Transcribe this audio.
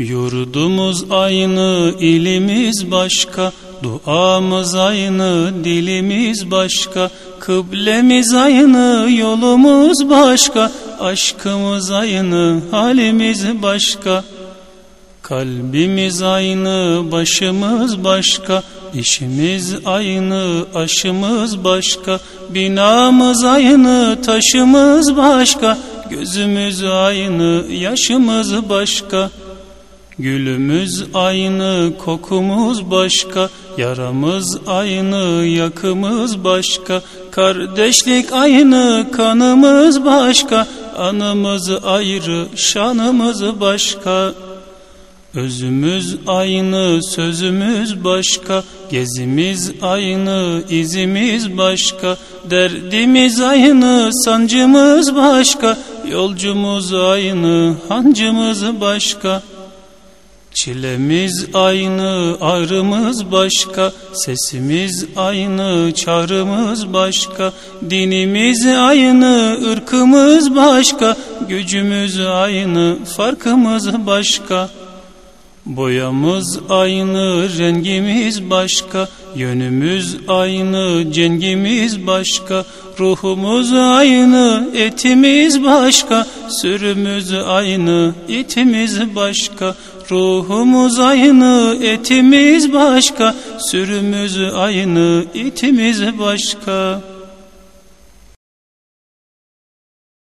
Yurdumuz aynı, ilimiz başka, duamız aynı, dilimiz başka, kıblemiz aynı, yolumuz başka, aşkımız aynı, halimiz başka. Kalbimiz aynı, başımız başka, işimiz aynı, aşımız başka, binamız aynı, taşımız başka, gözümüz aynı, yaşımız başka. Gülümüz aynı, kokumuz başka, yaramız aynı, yakımız başka, kardeşlik aynı, kanımız başka, anımız ayrı, şanımız başka. Özümüz aynı, sözümüz başka, gezimiz aynı, izimiz başka, derdimiz aynı, sancımız başka, yolcumuz aynı, hancımız başka. Çilemiz aynı, ağrımız başka, sesimiz aynı, çağrımız başka, dinimiz aynı, ırkımız başka, gücümüz aynı, farkımız başka. Boyamız aynı, rengimiz başka, yönümüz aynı, cengimiz başka, ruhumuz aynı, etimiz başka, sürümüz aynı, itimiz başka, ruhumuz aynı, etimiz başka, sürümüz aynı, itimiz başka.